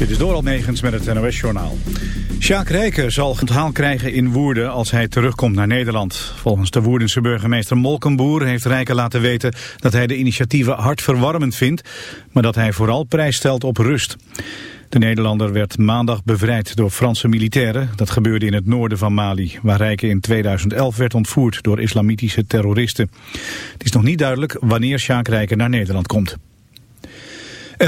Dit is Doral Negens met het NOS-journaal. Sjaak Rijken zal onthaal krijgen in Woerden als hij terugkomt naar Nederland. Volgens de Woerdense burgemeester Molkenboer heeft Rijken laten weten... dat hij de initiatieven hartverwarmend vindt... maar dat hij vooral prijs stelt op rust. De Nederlander werd maandag bevrijd door Franse militairen. Dat gebeurde in het noorden van Mali, waar Rijken in 2011 werd ontvoerd door islamitische terroristen. Het is nog niet duidelijk wanneer Sjaak Rijken naar Nederland komt.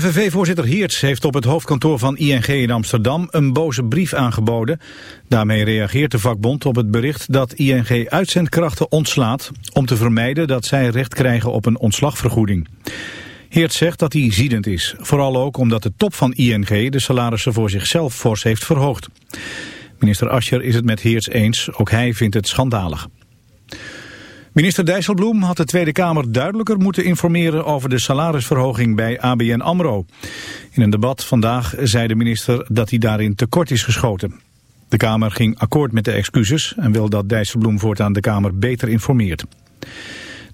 FNV-voorzitter Heerts heeft op het hoofdkantoor van ING in Amsterdam een boze brief aangeboden. Daarmee reageert de vakbond op het bericht dat ING uitzendkrachten ontslaat... om te vermijden dat zij recht krijgen op een ontslagvergoeding. Heerts zegt dat hij ziedend is. Vooral ook omdat de top van ING de salarissen voor zichzelf fors heeft verhoogd. Minister Ascher is het met Heerts eens. Ook hij vindt het schandalig. Minister Dijsselbloem had de Tweede Kamer duidelijker moeten informeren over de salarisverhoging bij ABN AMRO. In een debat vandaag zei de minister dat hij daarin tekort is geschoten. De Kamer ging akkoord met de excuses en wil dat Dijsselbloem voortaan de Kamer beter informeert.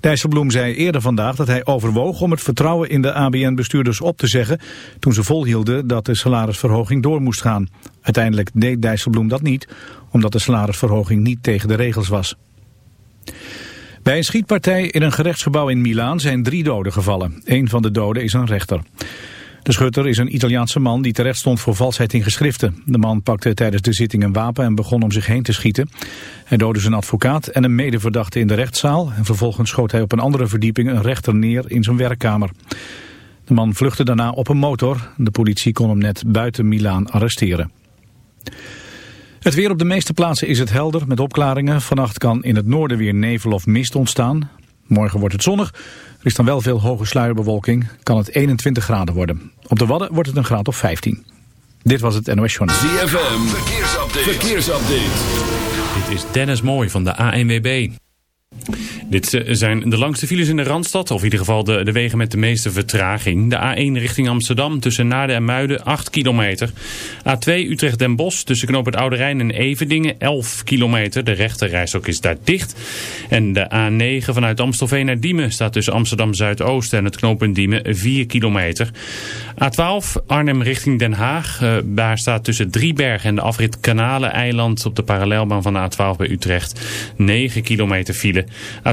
Dijsselbloem zei eerder vandaag dat hij overwoog om het vertrouwen in de ABN-bestuurders op te zeggen... toen ze volhielden dat de salarisverhoging door moest gaan. Uiteindelijk deed Dijsselbloem dat niet, omdat de salarisverhoging niet tegen de regels was. Bij een schietpartij in een gerechtsgebouw in Milaan zijn drie doden gevallen. Een van de doden is een rechter. De schutter is een Italiaanse man die terecht stond voor valsheid in geschriften. De man pakte tijdens de zitting een wapen en begon om zich heen te schieten. Hij doodde zijn advocaat en een medeverdachte in de rechtszaal. En vervolgens schoot hij op een andere verdieping een rechter neer in zijn werkkamer. De man vluchtte daarna op een motor. De politie kon hem net buiten Milaan arresteren. Het weer op de meeste plaatsen is het helder met opklaringen. Vannacht kan in het noorden weer nevel of mist ontstaan. Morgen wordt het zonnig. Er is dan wel veel hoge sluierbewolking. Kan het 21 graden worden. Op de Wadden wordt het een graad of 15. Dit was het NOS Journal. ZFM, verkeersupdate. verkeersupdate. Dit is Dennis Mooi van de ANWB. Dit zijn de langste files in de Randstad, of in ieder geval de, wegen met de meeste vertraging. De A1 richting Amsterdam tussen Naarden en Muiden 8 kilometer. A2 Utrecht-Den Bosch tussen Knoop het Oude Rijn en Evedingen 11 kilometer. De rechterrijstok is daar dicht. En de A9 vanuit Amstelveen naar Diemen staat tussen Amsterdam Zuidoost en het knooppunt Diemen 4 kilometer. A12 Arnhem richting Den Haag. Uh, daar staat tussen Drieberg en de afrit Kanalen-eiland op de parallelbaan van de A12 bij Utrecht 9 kilometer file.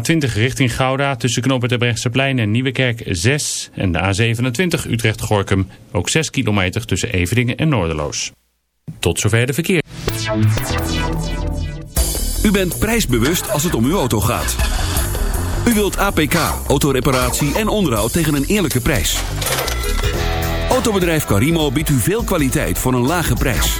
A20 richting Gouda tussen knooppunt Plein en Nieuwekerk 6. En de A27 Utrecht-Gorkum ook 6 kilometer tussen Everdingen en Noorderloos. Tot zover de verkeer. U bent prijsbewust als het om uw auto gaat. U wilt APK, autoreparatie en onderhoud tegen een eerlijke prijs. Autobedrijf Carimo biedt u veel kwaliteit voor een lage prijs.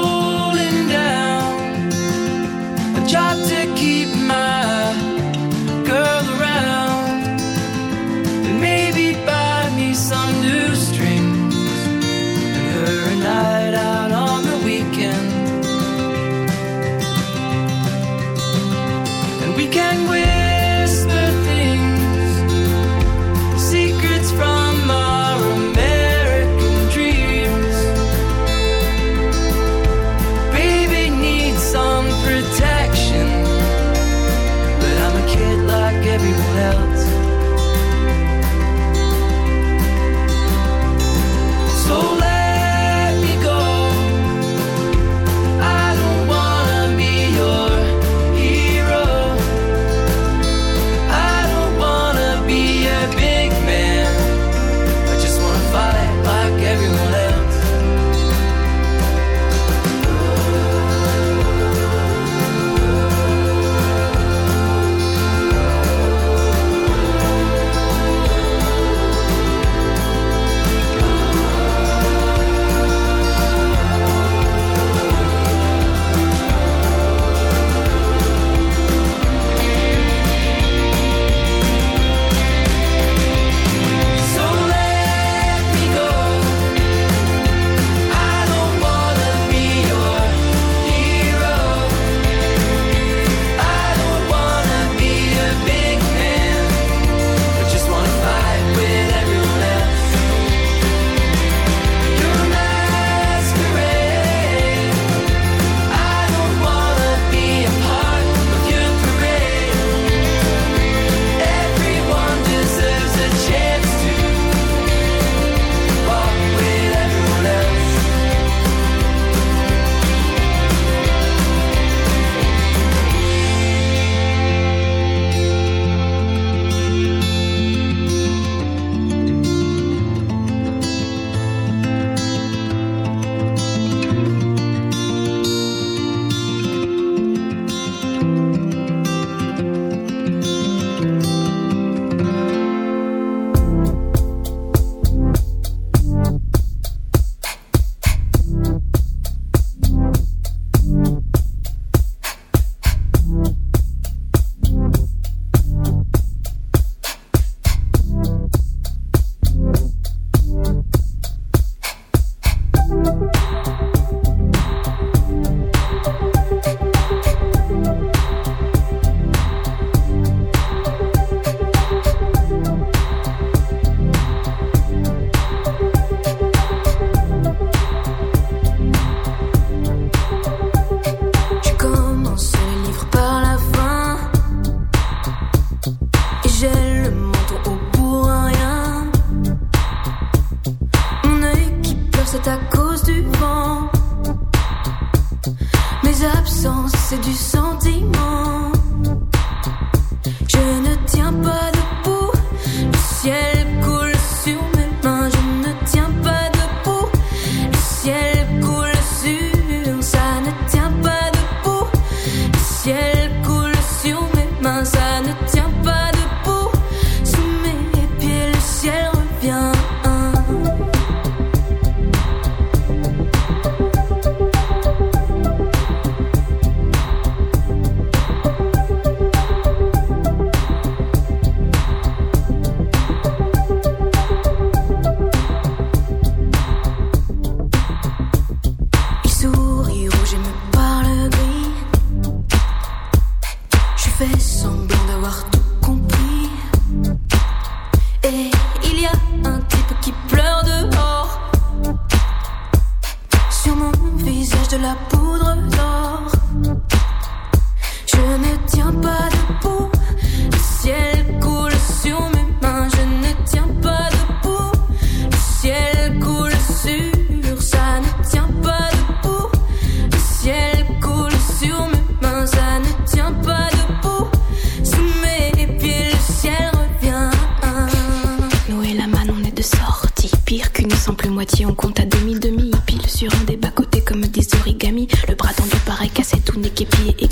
qu'une simple moitié. On compte à demi-demi, pile sur un des bas-côtés comme des origamis. Le bras tendu pareil, cassé, tout niqué, pied et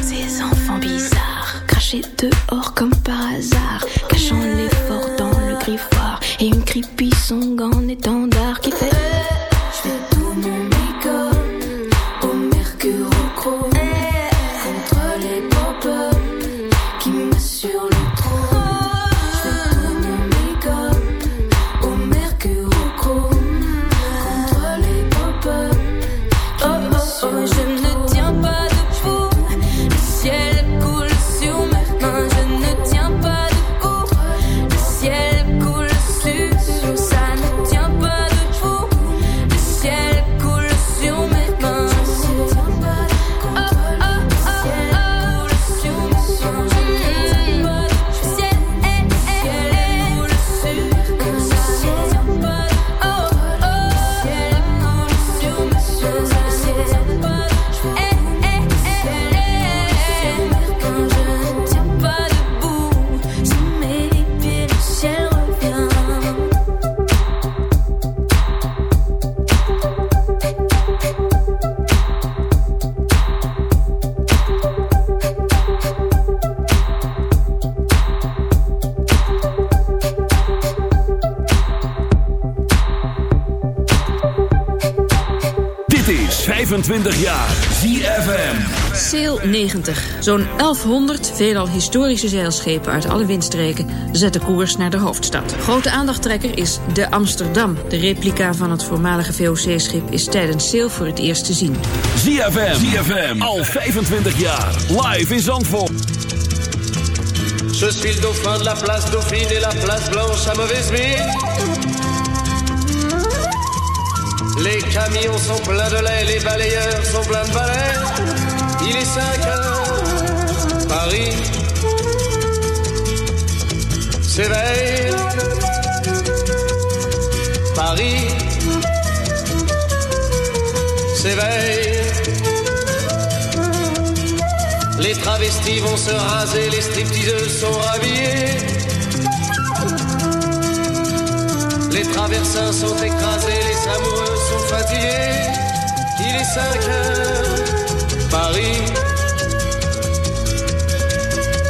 Ces enfants bizarres, crachés dehors comme par hasard. Zo'n 1100 veelal historische zeilschepen uit alle windstreken zetten koers naar de hoofdstad. Grote aandachttrekker is de Amsterdam. De replica van het voormalige VOC-schip is tijdens Sail voor het eerst te zien. ZFM. ZFM. Al 25 jaar. Live in Zandvoort. Je suis le dauphin de la place Dauphine et la place Blanche à mauvaise mine. Les camions sont pleins de lait, les balayeurs sont pleins de balais. Il est 5 heures, Paris s'éveille. Paris s'éveille. Les travestis vont se raser, les stripteaseuses sont rhabillées. Les traversins sont écrasés, les amoureux sont fatigués. Il est 5 heures, Paris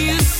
you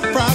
From.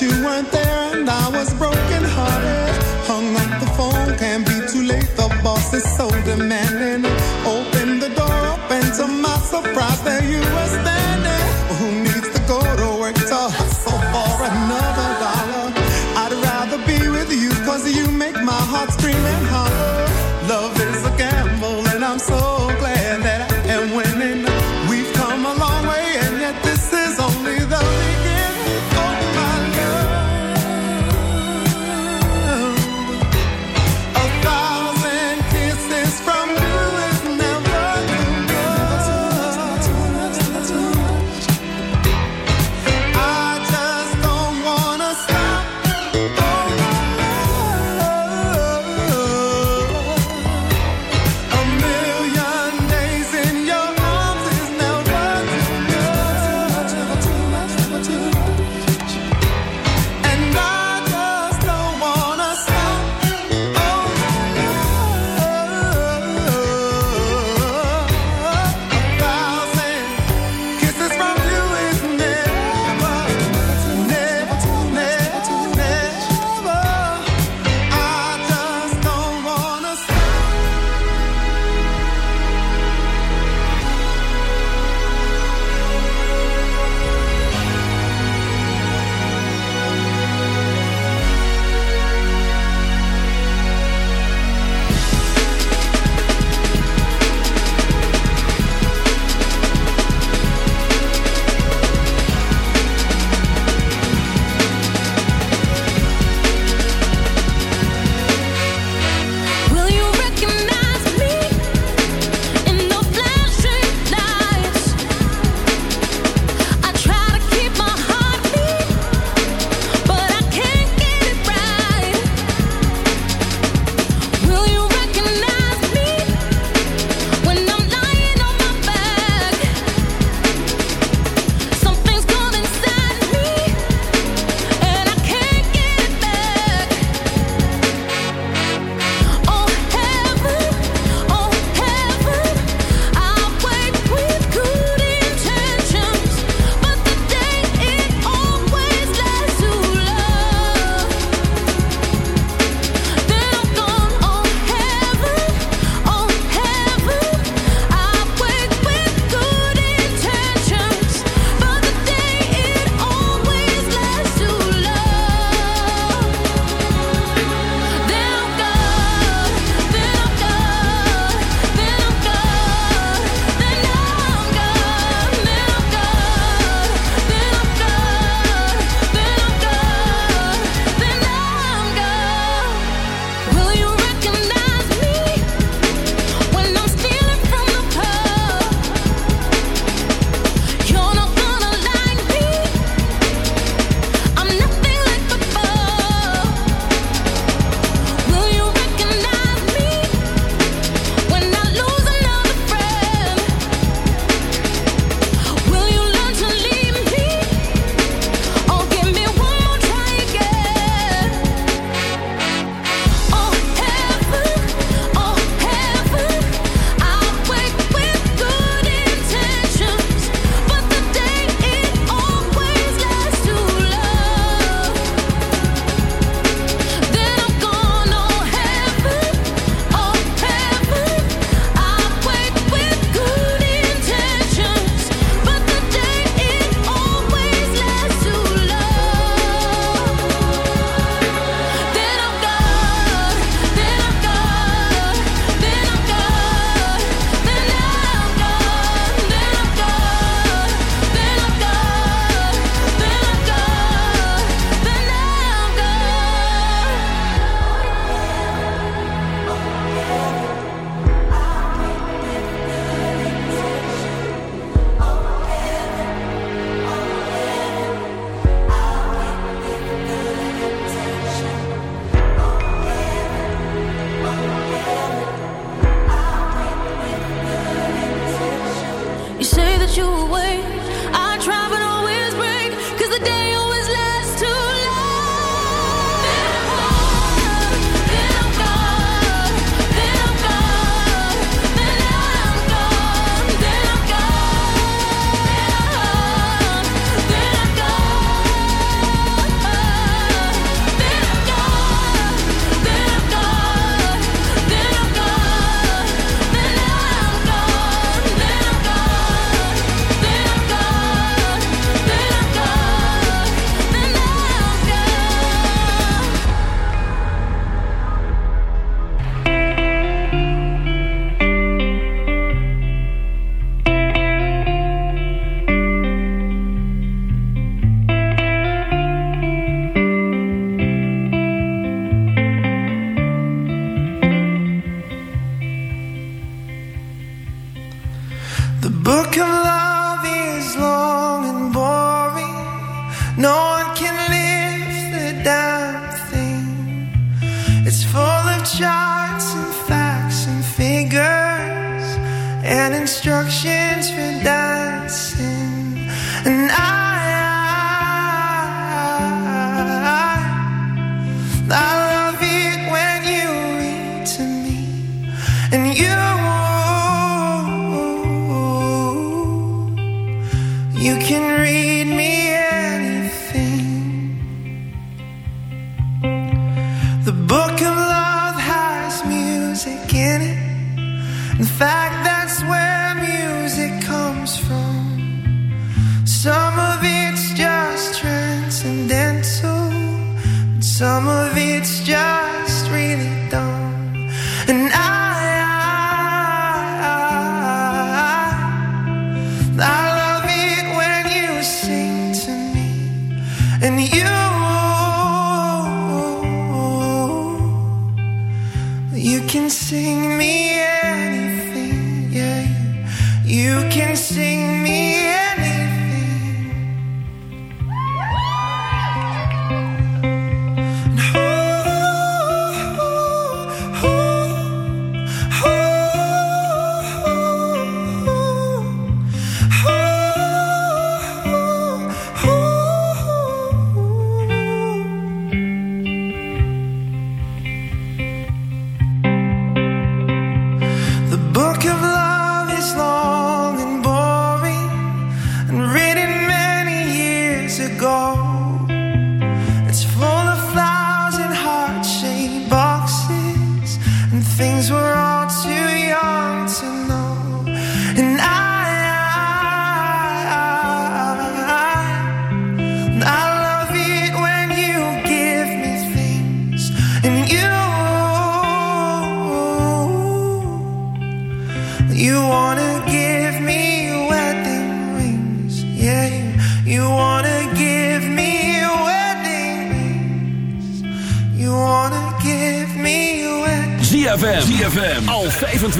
you weren't there and I was broken hearted. Hung up the phone, can't be too late. The boss is so demanding. Open the door up and to my surprise,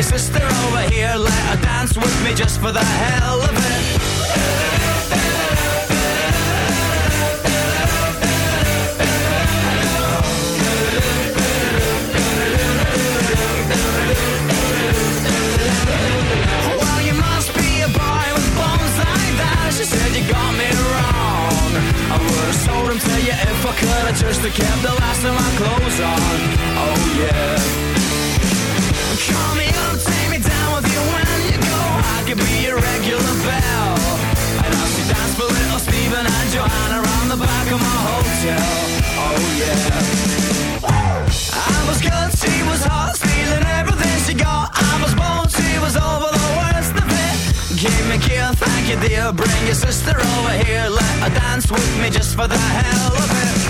your sister over here. Let her dance with me just for the hell of it. She said you got me wrong I would've to if I could I just kept the last of my clothes on Oh yeah regular bell. And now she danced for little Stephen and Joanna around the back of my hotel. Oh yeah. I was good, she was hot, stealing everything she got. I was born, she was over the worst of it. Give me kill, thank you dear. Bring your sister over here, let her dance with me just for the hell of it.